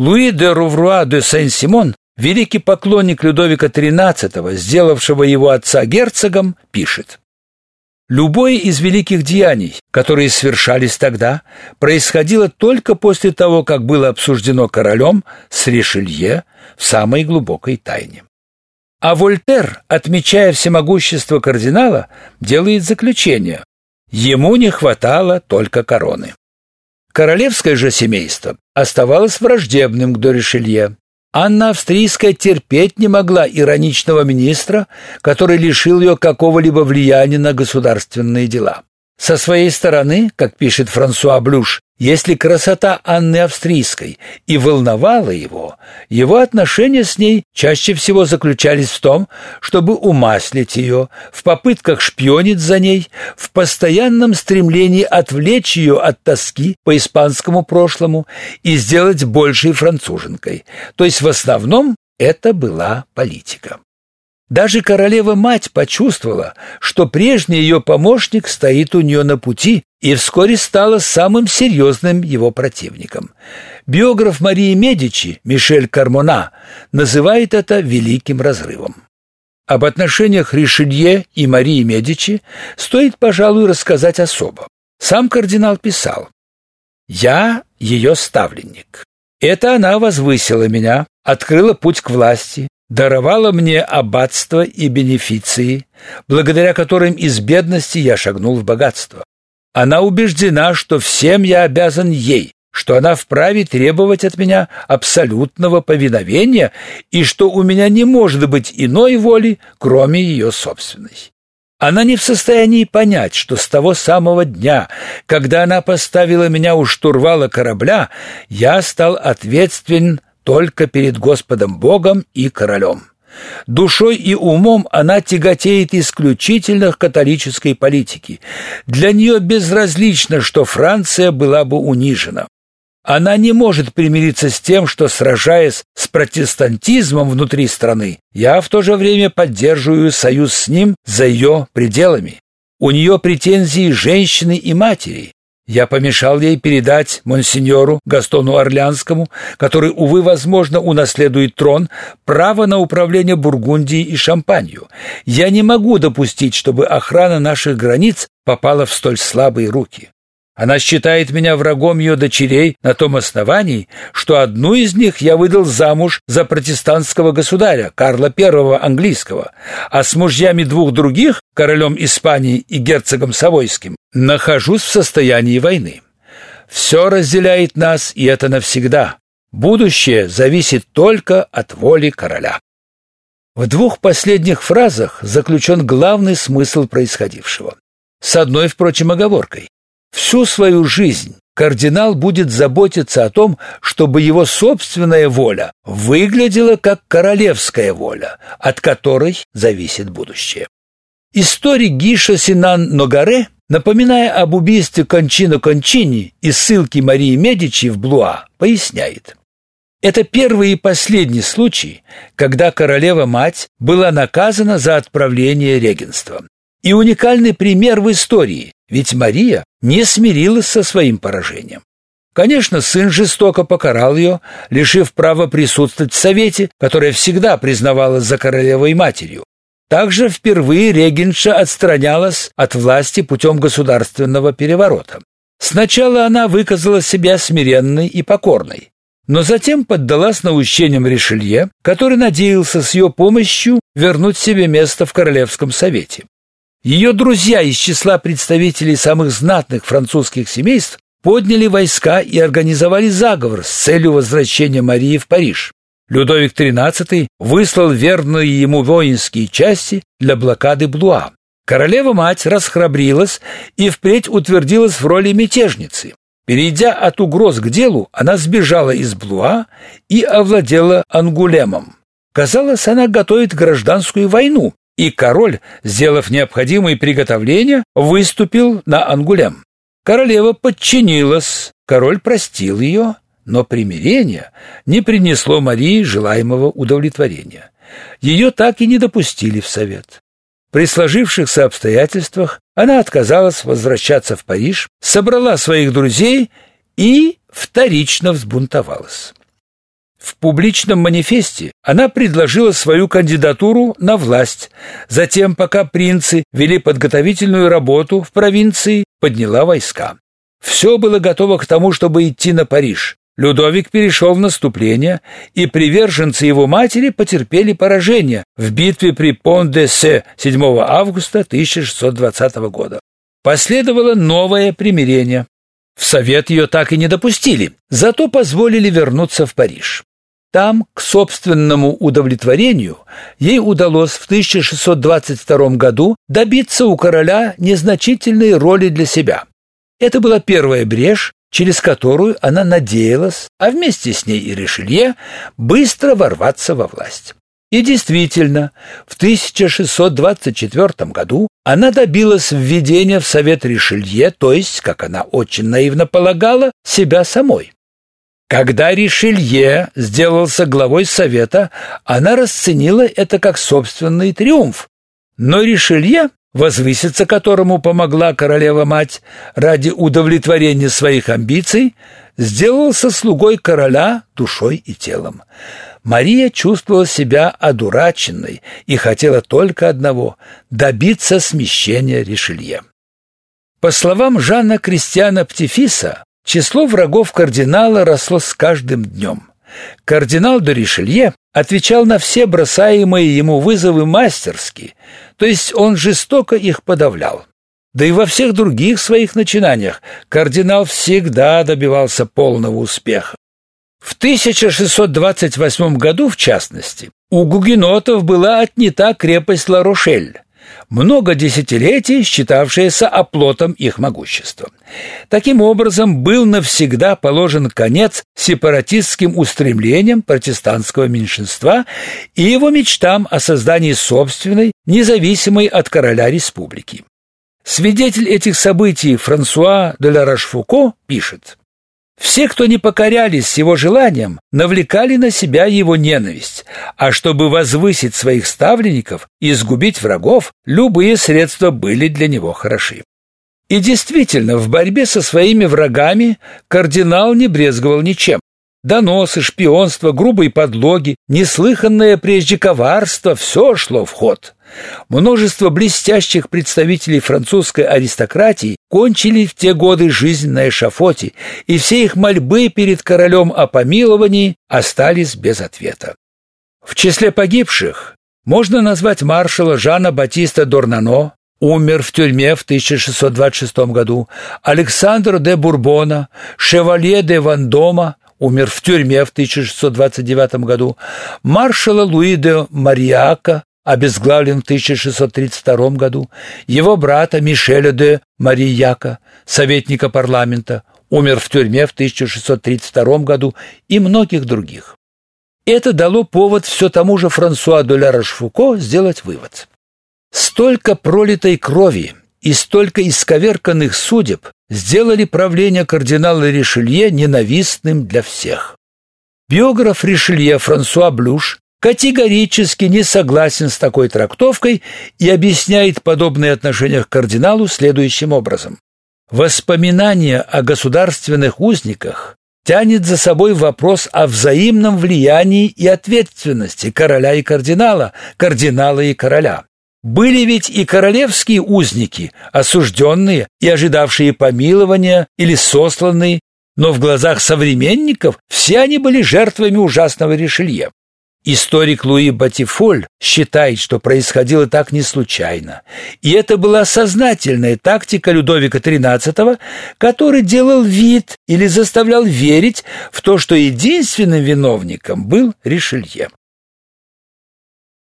Луи де Рувруа де Сен-Симон, великий поклонник Людовика XIII, сделавшего его отца герцогом, пишет: Любое из великих деяний, которые совершались тогда, происходило только после того, как было обсуждено королем с Ришелье в самой глубокой тайне. А Вольтер, отмечая всемогущество кардинала, делает заключение: ему не хватало только короны. Королевское же семейство оставалось враждебным к Доришелье. Анна Австрийская терпеть не могла ироничного министра, который лишил ее какого-либо влияния на государственные дела. Со своей стороны, как пишет Франсуа Блюш, если красота Анны Австрийской и волновала его, его отношения с ней чаще всего заключались в том, чтобы умаслить ее, в попытках шпионить за ней, в постоянном стремлении отвлечь ее от тоски по испанскому прошлому и сделать большей француженкой. То есть в основном это была политика. Даже королева-мать почувствовала, что прежний ее помощник стоит у нее на пути и вскоре стала самым серьезным его противником. Биограф Марии Медичи Мишель Кармона называет это великим разрывом. Об отношениях Ришелье и Марии Медичи стоит, пожалуй, рассказать особо. Сам кардинал писал: "Я ее ставленник. Это она возвысила меня, открыла путь к власти, даровала мне аббатство и бенефиции, благодаря которым из бедности я шагнул в богатство. Она убеждена, что всем я обязан ей, что она вправе требовать от меня абсолютного повиновения и что у меня не может быть иной воли, кроме ее собственной. Она не в состоянии понять, что с того самого дня, когда она поставила меня у штурвала корабля, я стал ответственен только перед Господом Богом и королем. Душой и умом она тяготеет исключительно к католической политике. Для нее безразлично, что Франция была бы унижена. Она не может примириться с тем, что сражаясь с протестантизмом внутри страны, я в то же время поддерживаю союз с ним за ее пределами. У нее претензии женщины и матери. Я помешал ей передать монсеньору Гастону Орлеанскому, который, увы, возможно, унаследует трон, право на управление Бургундией и Шампанью. Я не могу допустить, чтобы охрана наших границ попала в столь слабые руки. Она считает меня врагом ее дочерей на том основании, что одну из них я выдал замуж за протестантского государя Карла I английского, а с мужьями двух других, королем Испании и герцогом Савойским, нахожусь в состоянии войны. Все разделяет нас, и это навсегда. Будущее зависит только от воли короля. В двух последних фразах заключен главный смысл происходившего. С одной, впрочем, оговоркой. Всю свою жизнь кардинал будет заботиться о том, чтобы его собственная воля выглядела как королевская воля, от которой зависит будущее. Историк Гиша Синан Ногаре, напоминая об убийстве Кончино Кончини и ссылке Марии Медичи в Блуа, поясняет. Это первый и последний случай, когда королева-мать была наказана за отправление регенства. И уникальный пример в истории, ведь Мария не смирилась со своим поражением. Конечно, сын жестоко покарал ее, лишив права присутствовать в совете, которое всегда признавалось за королевой матерью. Также впервые регенша отстранялась от власти путем государственного переворота. Сначала она выказала себя смиренной и покорной, но затем поддалась наущениям Ришелье, который надеялся с ее помощью вернуть себе место в королевском совете. Ее друзья из числа представителей самых знатных французских семейств подняли войска и организовали заговор с целью возвращения Марии в Париж. Людовик XIII выслал верные ему воинские части для блокады Блуа. Королева-мать расхрабрилась и впредь утвердилась в роли мятежницы. Перейдя от угроз к делу, она сбежала из Блуа и овладела Ангулемом. Казалось, она готовит гражданскую войну, и король, сделав необходимые приготовления, выступил на Ангулем. Королева подчинилась, король простил ее, но примирение не принесло Марии желаемого удовлетворения. Ее так и не допустили в совет. При сложившихся обстоятельствах она отказалась возвращаться в Париж, собрала своих друзей и вторично взбунтовалась. В публичном манифесте она предложила свою кандидатуру на власть. Затем, пока принцы вели подготовительную работу в провинции, подняла войска. Все было готово к тому, чтобы идти на Париж. Людовик перешел в наступление, и приверженцы его матери потерпели поражение в битве при Пон-де-Се 7 августа 1620 года. Последовало новое примирение. В совет ее так и не допустили, зато позволили вернуться в Париж. Там, к собственному удовлетворению, ей удалось в 1622 году добиться у короля незначительной роли для себя. Это была первая брешь, через которую она надеялась, а вместе с ней и Ришелье, быстро ворваться во власть. И действительно, в 1624 году она добилась введения в Совет Ришелье, то есть, как она очень наивно полагала, себя самой. Когда Ришелье сделался главой Совета, она расценила это как собственный триумф. Но Ришелье, возвыситься которому помогла королева-мать ради удовлетворения своих амбиций, сделался слугой короля душой и телом. Мария чувствовала себя одураченной и хотела только одного – добиться смещения Ришелье. По словам Жана Кристиана Птифиса, Число врагов кардинала росло с каждым днем. Кардинал де Ришелье отвечал на все бросаемые ему вызовы мастерски, то есть он жестоко их подавлял. Да и во всех других своих начинаниях кардинал всегда добивался полного успеха. В 1628 году, в частности, у гугенотов была отнята крепость Ла-Рошель, много десятилетий считавшаяся оплотом их могущества. Таким образом, был навсегда положен конец сепаратистским устремлениям протестантского меньшинства и его мечтам о создании собственной, независимой от короля республики. Свидетель этих событий Франсуа де ла Рашфуко пишет: все, кто не покорялись его желаниям, навлекали на себя его ненависть, а чтобы возвысить своих ставленников и сгубить врагов, любые средства были для него хороши. И действительно, в борьбе со своими врагами кардинал не брезговал ничем. Доносы, шпионство, грубые подлоги, неслыханное прежде коварство – все шло в ход. Множество блестящих представителей французской аристократии кончили в те годы жизнь на эшафоте, и все их мольбы перед королем о помиловании остались без ответа. В числе погибших можно назвать маршала Жана Батиста Дорнано, умер в тюрьме в 1626 году, Александра де Бурбона, Шевалье де Вандома, умер в тюрьме в 1629 году, маршала Луи де Мариака, обезглавлен в 1632 году, его брата Мишеля де Марияка, советника парламента, умер в тюрьме в 1632 году и многих других. Это дало повод все тому же Франсуа де ля Рошфуко сделать вывод. Столько пролитой крови и столько исковерканных судеб сделали правление кардинала Ришелье ненавистным для всех. Биограф Ришелье Франсуа Блюш категорически не согласен с такой трактовкой и объясняет подобные отношения к кардиналу следующим образом. Воспоминание о государственных узниках тянет за собой вопрос о взаимном влиянии и ответственности короля и кардинала, кардинала и короля. Были ведь и королевские узники, осужденные и ожидавшие помилования или сосланные, но в глазах современников все они были жертвами ужасного Ришелье. Историк Луи Батифоль считает, что происходило так не случайно, и это была сознательная тактика Людовика XIII, который делал вид или заставлял верить в то, что единственным виновником был Ришелье.